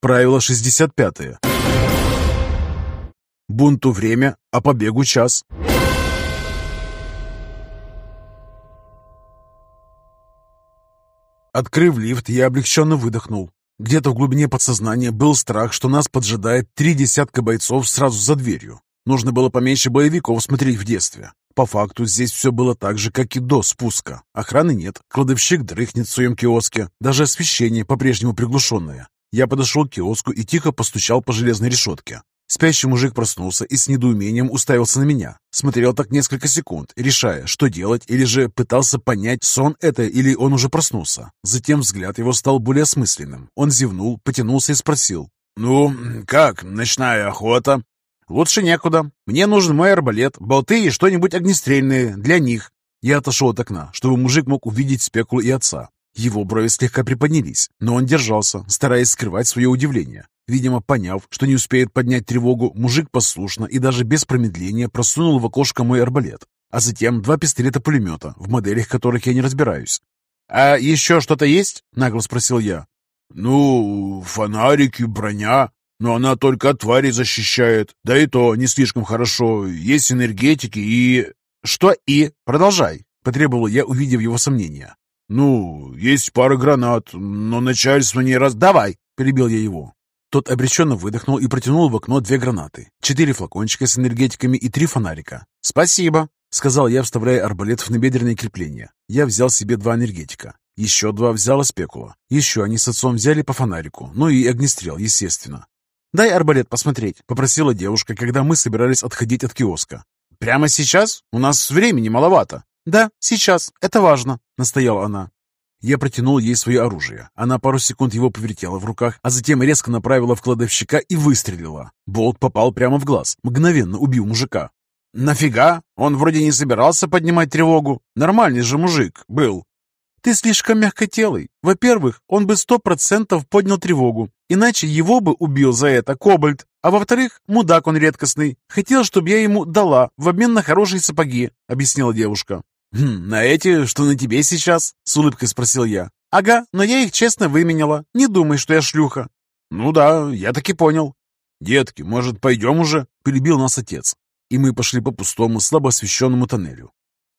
Правило 65. Бунту время, а побегу час. Открыв лифт, я облегченно выдохнул. Где-то в глубине подсознания был страх, что нас поджидает три десятка бойцов сразу за дверью. Нужно было поменьше боевиков смотреть в детстве. По факту здесь все было так же, как и до спуска. Охраны нет, кладовщик дрыхнет в своем киоске, даже освещение по-прежнему приглушенное. Я подошел к киоску и тихо постучал по железной решетке. Спящий мужик проснулся и с недоумением уставился на меня. Смотрел так несколько секунд, решая, что делать, или же пытался понять, сон это или он уже проснулся. Затем взгляд его стал более осмысленным. Он зевнул, потянулся и спросил. «Ну, как, ночная охота?» «Лучше некуда. Мне нужен мой арбалет, болты и что-нибудь огнестрельное для них». Я отошел от окна, чтобы мужик мог увидеть спекулу и отца. Его брови слегка приподнялись, но он держался, стараясь скрывать свое удивление. Видимо, поняв, что не успеет поднять тревогу, мужик послушно и даже без промедления просунул в окошко мой арбалет, а затем два пистолета-пулемета, в моделях которых я не разбираюсь. «А еще что-то есть?» — нагло спросил я. «Ну, фонарики, броня, но она только от твари защищает, да и то не слишком хорошо. Есть энергетики и...» «Что и? Продолжай!» — потребовал я, увидев его сомнения. «Ну, есть пара гранат, но начальство не раз...» «Давай!» — перебил я его. Тот обреченно выдохнул и протянул в окно две гранаты, четыре флакончика с энергетиками и три фонарика. «Спасибо!» — сказал я, вставляя арбалет в набедренное крепление. Я взял себе два энергетика. Еще два взяла спекула. Еще они с отцом взяли по фонарику, ну и огнестрел, естественно. «Дай арбалет посмотреть», — попросила девушка, когда мы собирались отходить от киоска. «Прямо сейчас? У нас времени маловато». «Да, сейчас. Это важно», — настояла она. Я протянул ей свое оружие. Она пару секунд его повертела в руках, а затем резко направила в кладовщика и выстрелила. Болт попал прямо в глаз, мгновенно убил мужика. «Нафига? Он вроде не собирался поднимать тревогу. Нормальный же мужик был». «Ты слишком мягкотелый. Во-первых, он бы сто процентов поднял тревогу, иначе его бы убил за это Кобальт. А во-вторых, мудак он редкостный. Хотел, чтобы я ему дала в обмен на хорошие сапоги», — объяснила девушка. «Хм, «На эти, что на тебе сейчас?» — с улыбкой спросил я. «Ага, но я их честно выменяла. Не думай, что я шлюха». «Ну да, я таки понял». «Детки, может, пойдем уже?» — перебил нас отец. И мы пошли по пустому, слабо освещенному тоннелю.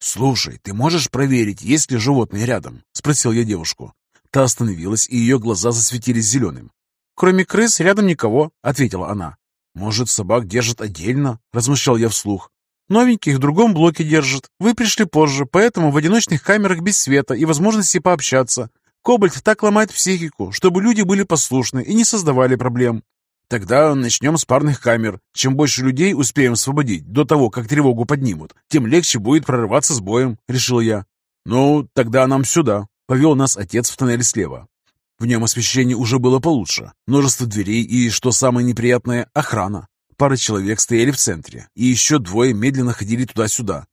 «Слушай, ты можешь проверить, есть ли животные рядом?» — спросил я девушку. Та остановилась, и ее глаза засветились зеленым. «Кроме крыс рядом никого», — ответила она. «Может, собак держат отдельно?» — размышлял я вслух. Новеньких в другом блоке держат. Вы пришли позже, поэтому в одиночных камерах без света и возможности пообщаться. Кобальт так ломает психику, чтобы люди были послушны и не создавали проблем. Тогда начнем с парных камер. Чем больше людей успеем освободить до того, как тревогу поднимут, тем легче будет прорываться с боем, решил я. Ну, тогда нам сюда. Повел нас отец в тоннель слева. В нем освещение уже было получше. Множество дверей и, что самое неприятное, охрана. Пара человек стояли в центре, и еще двое медленно ходили туда-сюда.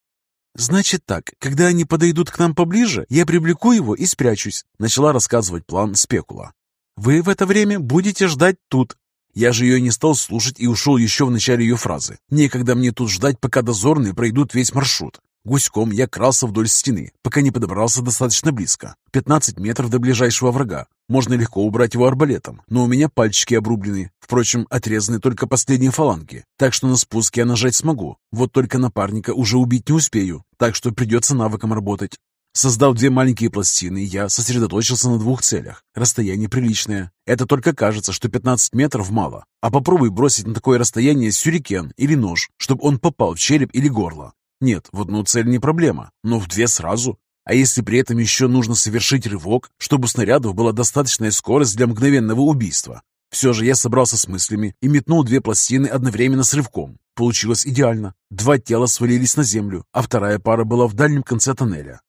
«Значит так, когда они подойдут к нам поближе, я привлеку его и спрячусь», начала рассказывать план спекула. «Вы в это время будете ждать тут». Я же ее не стал слушать и ушел еще в начале ее фразы. Некогда мне тут ждать, пока дозорные пройдут весь маршрут. Гуськом я крался вдоль стены, пока не подобрался достаточно близко. 15 метров до ближайшего врага. Можно легко убрать его арбалетом, но у меня пальчики обрублены. Впрочем, отрезаны только последние фаланги, так что на спуске я нажать смогу. Вот только напарника уже убить не успею, так что придется навыком работать. Создав две маленькие пластины, я сосредоточился на двух целях. Расстояние приличное. Это только кажется, что 15 метров мало. А попробуй бросить на такое расстояние сюрикен или нож, чтобы он попал в череп или горло. Нет, в одну цель не проблема, но в две сразу. А если при этом еще нужно совершить рывок, чтобы у снарядов была достаточная скорость для мгновенного убийства? Все же я собрался с мыслями и метнул две пластины одновременно с рывком. Получилось идеально. Два тела свалились на землю, а вторая пара была в дальнем конце тоннеля.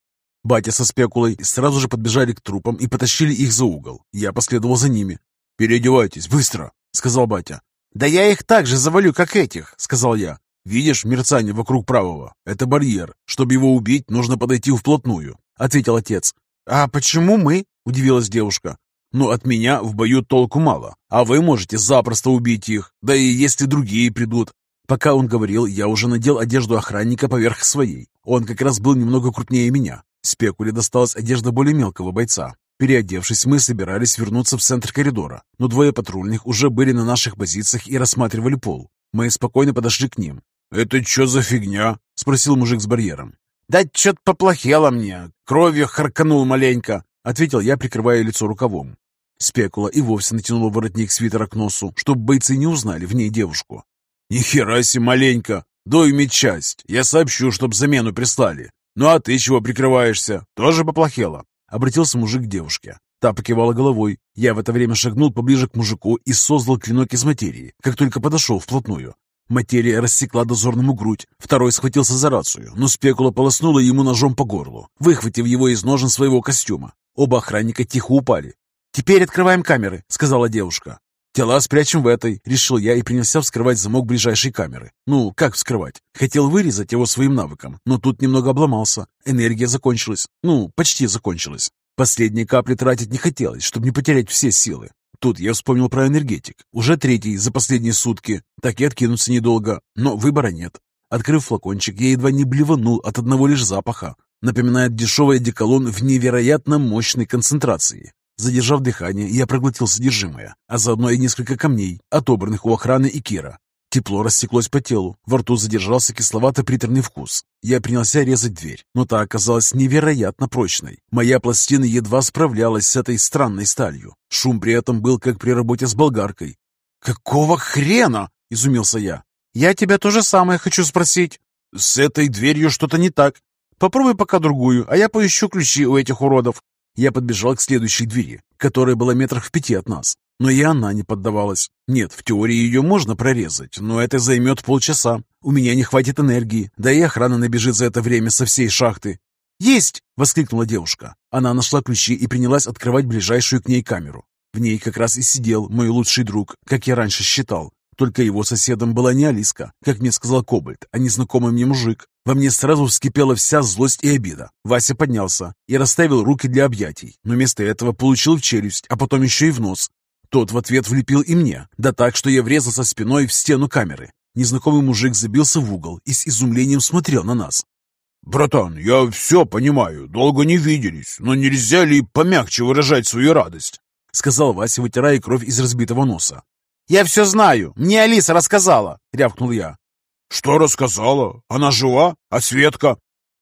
Батя со спекулой сразу же подбежали к трупам и потащили их за угол. Я последовал за ними. «Переодевайтесь, быстро!» — сказал батя. «Да я их так же завалю, как этих!» — сказал я. «Видишь мерцание вокруг правого? Это барьер. Чтобы его убить, нужно подойти вплотную», — ответил отец. «А почему мы?» — удивилась девушка. «Ну, от меня в бою толку мало, а вы можете запросто убить их, да и если другие придут». Пока он говорил, я уже надел одежду охранника поверх своей. Он как раз был немного крупнее меня. Спекуле досталась одежда более мелкого бойца. Переодевшись, мы собирались вернуться в центр коридора, но двое патрульных уже были на наших позициях и рассматривали пол. Мы спокойно подошли к ним. «Это что за фигня?» — спросил мужик с барьером. «Да что-то поплохело мне. Кровью харканул маленько», — ответил я, прикрывая лицо рукавом. Спекула и вовсе натянула воротник свитера к носу, чтобы бойцы не узнали в ней девушку. «Ни хера себе маленько! Дай медчасть, я сообщу, чтоб замену прислали. Ну а ты чего прикрываешься? Тоже поплохело?» Обратился мужик к девушке. Та покивала головой. Я в это время шагнул поближе к мужику и создал клинок из материи, как только подошел вплотную. Материя рассекла дозорному грудь. Второй схватился за рацию, но спекула полоснула ему ножом по горлу, выхватив его из ножен своего костюма. Оба охранника тихо упали. «Теперь открываем камеры», — сказала девушка. «Тела спрячем в этой», — решил я и принялся вскрывать замок ближайшей камеры. Ну, как вскрывать? Хотел вырезать его своим навыком, но тут немного обломался. Энергия закончилась. Ну, почти закончилась. Последние капли тратить не хотелось, чтобы не потерять все силы. Тут я вспомнил про энергетик. Уже третий за последние сутки. Так и откинуться недолго, но выбора нет. Открыв флакончик, я едва не блеванул от одного лишь запаха. Напоминает дешевый одеколон в невероятно мощной концентрации. Задержав дыхание, я проглотил содержимое, а заодно и несколько камней, отобранных у охраны и Кира. Тепло растеклось по телу, во рту задержался кисловато-приторный вкус. Я принялся резать дверь, но та оказалась невероятно прочной. Моя пластина едва справлялась с этой странной сталью. Шум при этом был как при работе с болгаркой. «Какого хрена?» — изумился я. «Я тебя то же самое хочу спросить». «С этой дверью что-то не так. Попробуй пока другую, а я поищу ключи у этих уродов». Я подбежал к следующей двери, которая была метрах в пяти от нас. Но и она не поддавалась. Нет, в теории ее можно прорезать, но это займет полчаса. У меня не хватит энергии, да и охрана набежит за это время со всей шахты. «Есть!» — воскликнула девушка. Она нашла ключи и принялась открывать ближайшую к ней камеру. В ней как раз и сидел мой лучший друг, как я раньше считал. Только его соседом была не Алиска, как мне сказал Кобальт, а незнакомый мне мужик. Во мне сразу вскипела вся злость и обида. Вася поднялся и расставил руки для объятий, но вместо этого получил в челюсть, а потом еще и в нос. Тот в ответ влепил и мне, да так, что я врезался спиной в стену камеры. Незнакомый мужик забился в угол и с изумлением смотрел на нас. «Братан, я все понимаю, долго не виделись, но нельзя ли помягче выражать свою радость?» Сказал Вася, вытирая кровь из разбитого носа. «Я все знаю, мне Алиса рассказала!» — рявкнул я. «Что рассказала? Она жива? А Светка?»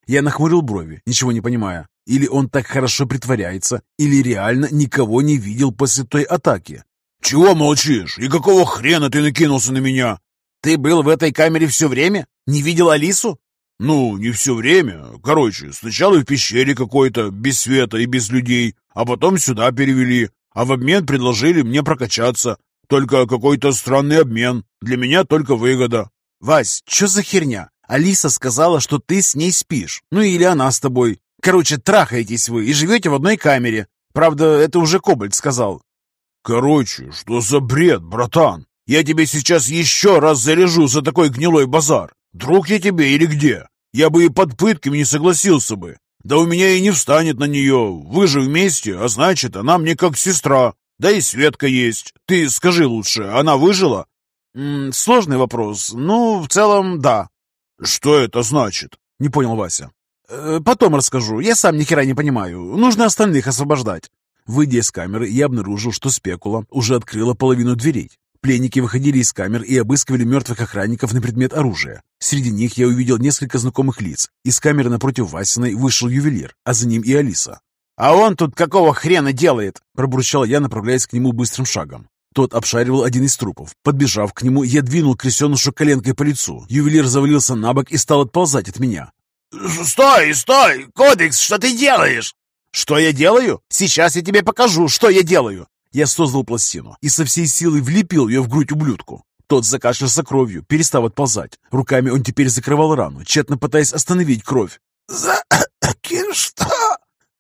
Я нахмурил брови, ничего не понимая. Или он так хорошо притворяется, или реально никого не видел после той атаки. «Чего молчишь? И какого хрена ты накинулся на меня?» «Ты был в этой камере все время? Не видел Алису?» «Ну, не все время. Короче, сначала в пещере какой-то, без света и без людей, а потом сюда перевели, а в обмен предложили мне прокачаться. Только какой-то странный обмен. Для меня только выгода». «Вась, что за херня? Алиса сказала, что ты с ней спишь. Ну или она с тобой. Короче, трахаетесь вы и живете в одной камере. Правда, это уже Кобальт сказал. Короче, что за бред, братан? Я тебе сейчас еще раз заряжу за такой гнилой базар. Друг я тебе или где? Я бы и под пытками не согласился бы. Да у меня и не встанет на нее. Вы же вместе, а значит, она мне как сестра. Да и Светка есть. Ты скажи лучше, она выжила? М -м, сложный вопрос. Ну, в целом, да. Что это значит? Не понял Вася. Э, потом расскажу. Я сам ни хера не понимаю. Нужно остальных освобождать. Выйдя из камеры, я обнаружил, что спекула уже открыла половину дверей. Пленники выходили из камер и обыскивали мертвых охранников на предмет оружия. Среди них я увидел несколько знакомых лиц. Из камеры напротив Васиной вышел ювелир, а за ним и Алиса. «А он тут какого хрена делает?» Пробурчал я, направляясь к нему быстрым шагом. Тот обшаривал один из трупов. Подбежав к нему, я двинул крестенышу коленкой по лицу. Ювелир завалился на бок и стал отползать от меня. «Стой, стой! Кодекс, что ты делаешь?» «Что я делаю? Сейчас я тебе покажу, что я делаю!» Я создал пластину и со всей силы влепил ее в грудь ублюдку. Тот закашлялся кровью, перестав отползать. Руками он теперь закрывал рану, тщетно пытаясь остановить кровь. «За... что?»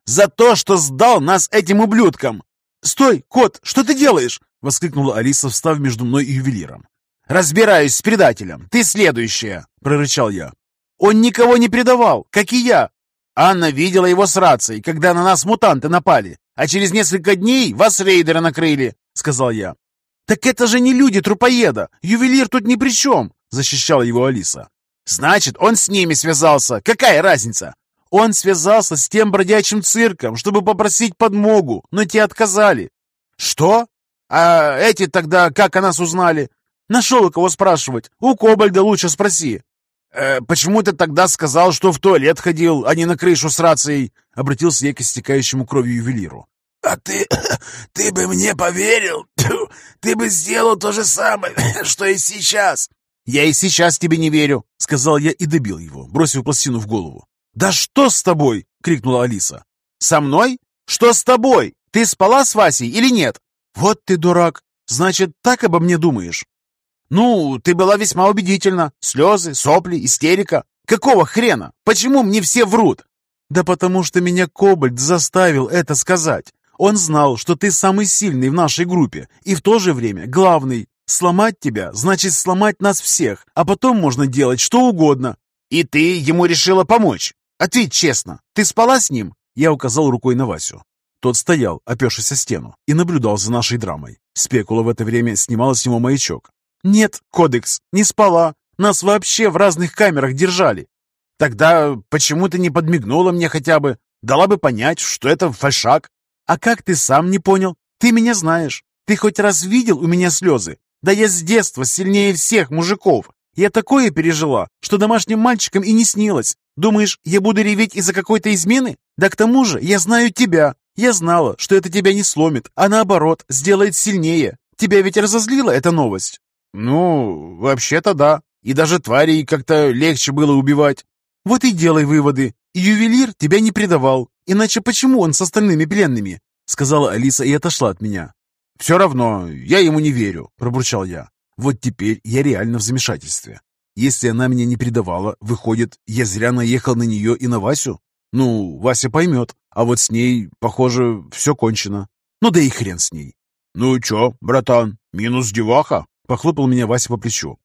«За то, что сдал нас этим ублюдкам!» «Стой, кот, что ты делаешь?» — воскликнула Алиса, встав между мной и ювелиром. «Разбираюсь с предателем. Ты следующая!» — прорычал я. Он никого не предавал, как и я. Анна видела его с рацией, когда на нас мутанты напали, а через несколько дней вас рейдеры накрыли», — сказал я. «Так это же не люди трупоеда! Ювелир тут ни при чем!» — защищала его Алиса. «Значит, он с ними связался. Какая разница? Он связался с тем бродячим цирком, чтобы попросить подмогу, но те отказали. Что? А эти тогда как о нас узнали? Нашел у кого спрашивать. У Кобальда лучше спроси. «Э, «Почему ты тогда сказал, что в туалет ходил, а не на крышу с рацией?» Обратился я к истекающему кровью ювелиру. «А ты... ты бы мне поверил? Ты бы сделал то же самое, что и сейчас!» «Я и сейчас тебе не верю», — сказал я и добил его, бросив пластину в голову. «Да что с тобой?» — крикнула Алиса. «Со мной? Что с тобой? Ты спала с Васей или нет?» «Вот ты дурак! Значит, так обо мне думаешь?» «Ну, ты была весьма убедительна. Слезы, сопли, истерика. Какого хрена? Почему мне все врут?» «Да потому что меня Кобальт заставил это сказать. Он знал, что ты самый сильный в нашей группе и в то же время главный. Сломать тебя значит сломать нас всех, а потом можно делать что угодно. И ты ему решила помочь? Ответь честно, ты спала с ним?» Я указал рукой на Васю. Тот стоял, опершись о стену, и наблюдал за нашей драмой. Спекула в это время снимала с него маячок. «Нет, Кодекс, не спала. Нас вообще в разных камерах держали. Тогда почему ты не подмигнула мне хотя бы? Дала бы понять, что это фальшак. А как ты сам не понял? Ты меня знаешь. Ты хоть раз видел у меня слезы? Да я с детства сильнее всех мужиков. Я такое пережила, что домашним мальчикам и не снилось. Думаешь, я буду реветь из-за какой-то измены? Да к тому же я знаю тебя. Я знала, что это тебя не сломит, а наоборот, сделает сильнее. Тебя ведь разозлила эта новость? Ну, вообще-то да. И даже тварей как-то легче было убивать. Вот и делай выводы. Ювелир тебя не предавал. Иначе почему он с остальными пленными? Сказала Алиса и отошла от меня. Все равно, я ему не верю, пробурчал я. Вот теперь я реально в замешательстве. Если она меня не предавала, выходит, я зря наехал на нее и на Васю? Ну, Вася поймет. А вот с ней, похоже, все кончено. Ну да и хрен с ней. «Ну чё, братан, минус деваха?» Похлопал меня Вася по плечу.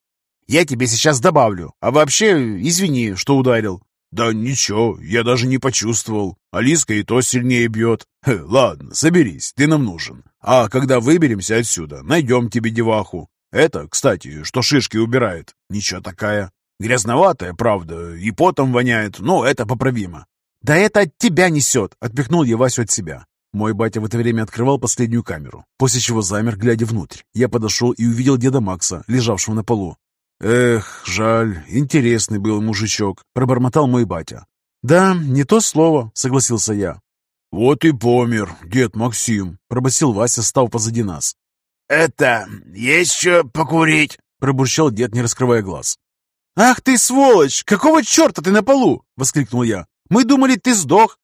«Я тебе сейчас добавлю. А вообще, извини, что ударил». «Да ничего, я даже не почувствовал. Алиска и то сильнее бьет. Хе, ладно, соберись, ты нам нужен. А когда выберемся отсюда, найдем тебе деваху. Это, кстати, что шишки убирает. Ничего такая. Грязноватая, правда, и потом воняет, но это поправимо. «Да это от тебя несет!» — отпихнул я Васю от себя. Мой батя в это время открывал последнюю камеру, после чего замер, глядя внутрь. Я подошел и увидел деда Макса, лежавшего на полу. «Эх, жаль, интересный был мужичок», — пробормотал мой батя. «Да, не то слово», — согласился я. «Вот и помер дед Максим», — пробасил Вася, став позади нас. «Это, есть что покурить?» — пробурчал дед, не раскрывая глаз. «Ах ты, сволочь! Какого черта ты на полу?» — воскликнул я. Мы думали, ты сдох».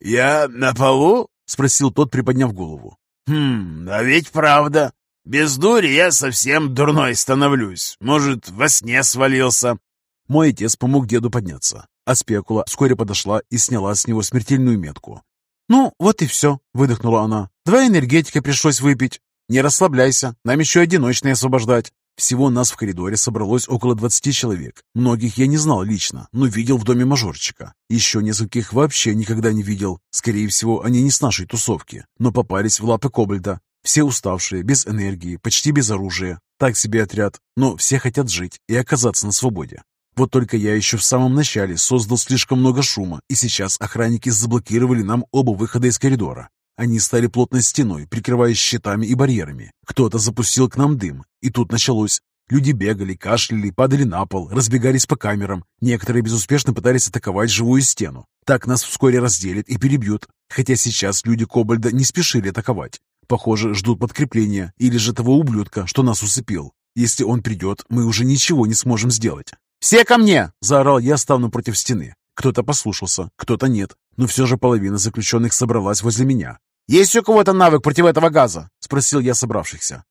«Я на полу?» — спросил тот, приподняв голову. «Хм, а ведь правда. Без дури я совсем дурной становлюсь. Может, во сне свалился». Мой отец помог деду подняться, а спекула вскоре подошла и сняла с него смертельную метку. «Ну, вот и все», — выдохнула она. «Два энергетика пришлось выпить. Не расслабляйся, нам еще одиночные освобождать». Всего нас в коридоре собралось около 20 человек. Многих я не знал лично, но видел в доме мажорчика. Еще нескольких вообще никогда не видел. Скорее всего, они не с нашей тусовки, но попались в лапы Кобальда. Все уставшие, без энергии, почти без оружия. Так себе отряд, но все хотят жить и оказаться на свободе. Вот только я еще в самом начале создал слишком много шума, и сейчас охранники заблокировали нам оба выхода из коридора. Они стали плотной стеной, прикрываясь щитами и барьерами. Кто-то запустил к нам дым, и тут началось. Люди бегали, кашляли, падали на пол, разбегались по камерам. Некоторые безуспешно пытались атаковать живую стену. Так нас вскоре разделят и перебьют. Хотя сейчас люди Кобальда не спешили атаковать. Похоже, ждут подкрепления или же того ублюдка, что нас усыпил. Если он придет, мы уже ничего не сможем сделать. «Все ко мне!» – заорал я, став напротив стены. Кто-то послушался, кто-то нет, но все же половина заключенных собралась возле меня. «Есть у кого-то навык против этого газа?» — спросил я собравшихся.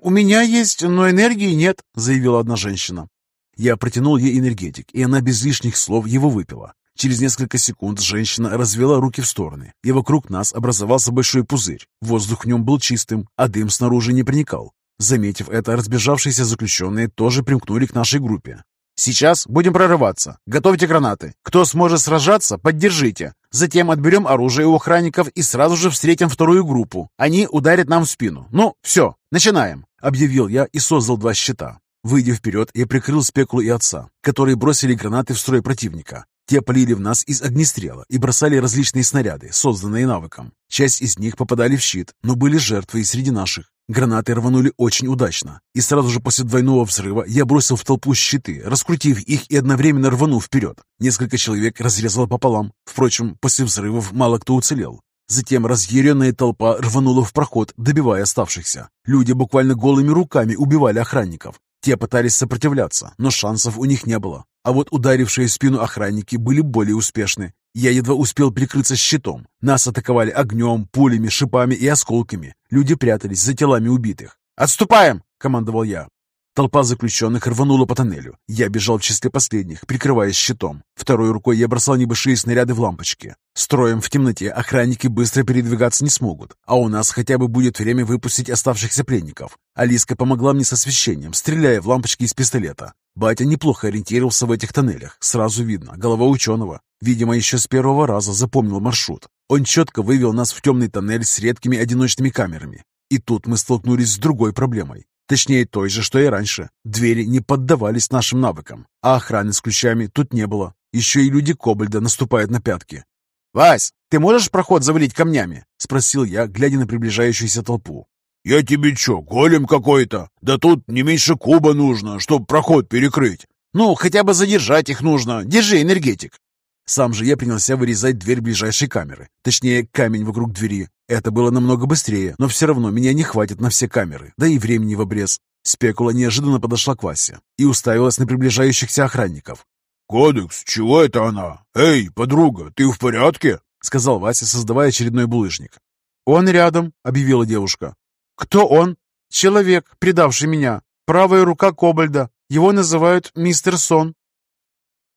«У меня есть, но энергии нет», — заявила одна женщина. Я протянул ей энергетик, и она без лишних слов его выпила. Через несколько секунд женщина развела руки в стороны, и вокруг нас образовался большой пузырь. Воздух в нем был чистым, а дым снаружи не проникал. Заметив это, разбежавшиеся заключенные тоже примкнули к нашей группе. Сейчас будем прорываться. Готовьте гранаты. Кто сможет сражаться, поддержите. Затем отберем оружие у охранников и сразу же встретим вторую группу. Они ударят нам в спину. Ну, все, начинаем!» Объявил я и создал два щита. Выйдя вперед, я прикрыл спекулу и отца, которые бросили гранаты в строй противника. Те полили в нас из огнестрела и бросали различные снаряды, созданные навыком. Часть из них попадали в щит, но были жертвы и среди наших. Гранаты рванули очень удачно, и сразу же после двойного взрыва я бросил в толпу щиты, раскрутив их и одновременно рванув вперед. Несколько человек разрезало пополам. Впрочем, после взрывов мало кто уцелел. Затем разъяренная толпа рванула в проход, добивая оставшихся. Люди буквально голыми руками убивали охранников. Те пытались сопротивляться, но шансов у них не было. А вот ударившие в спину охранники были более успешны. Я едва успел прикрыться щитом. Нас атаковали огнем, пулями, шипами и осколками. Люди прятались за телами убитых. «Отступаем!» — командовал я. Толпа заключенных рванула по тоннелю. Я бежал в числе последних, прикрываясь щитом. Второй рукой я бросал небольшие снаряды в лампочки. Строем в темноте охранники быстро передвигаться не смогут, а у нас хотя бы будет время выпустить оставшихся пленников. Алиска помогла мне с освещением, стреляя в лампочки из пистолета. Батя неплохо ориентировался в этих тоннелях. Сразу видно, голова ученого. Видимо, еще с первого раза запомнил маршрут. Он четко вывел нас в темный тоннель с редкими одиночными камерами. И тут мы столкнулись с другой проблемой. Точнее, той же, что и раньше. Двери не поддавались нашим навыкам, а охраны с ключами тут не было. Еще и люди Кобальда наступают на пятки. «Вась, ты можешь проход завалить камнями?» — спросил я, глядя на приближающуюся толпу. «Я тебе че, голем какой-то? Да тут не меньше куба нужно, чтобы проход перекрыть». «Ну, хотя бы задержать их нужно. Держи энергетик». Сам же я принялся вырезать дверь ближайшей камеры, точнее, камень вокруг двери. Это было намного быстрее, но все равно меня не хватит на все камеры, да и времени в обрез. Спекула неожиданно подошла к Васе и уставилась на приближающихся охранников. «Кодекс, чего это она? Эй, подруга, ты в порядке?» — сказал Вася, создавая очередной булыжник. «Он рядом», — объявила девушка. «Кто он?» «Человек, предавший меня. Правая рука Кобальда. Его называют мистер Сон».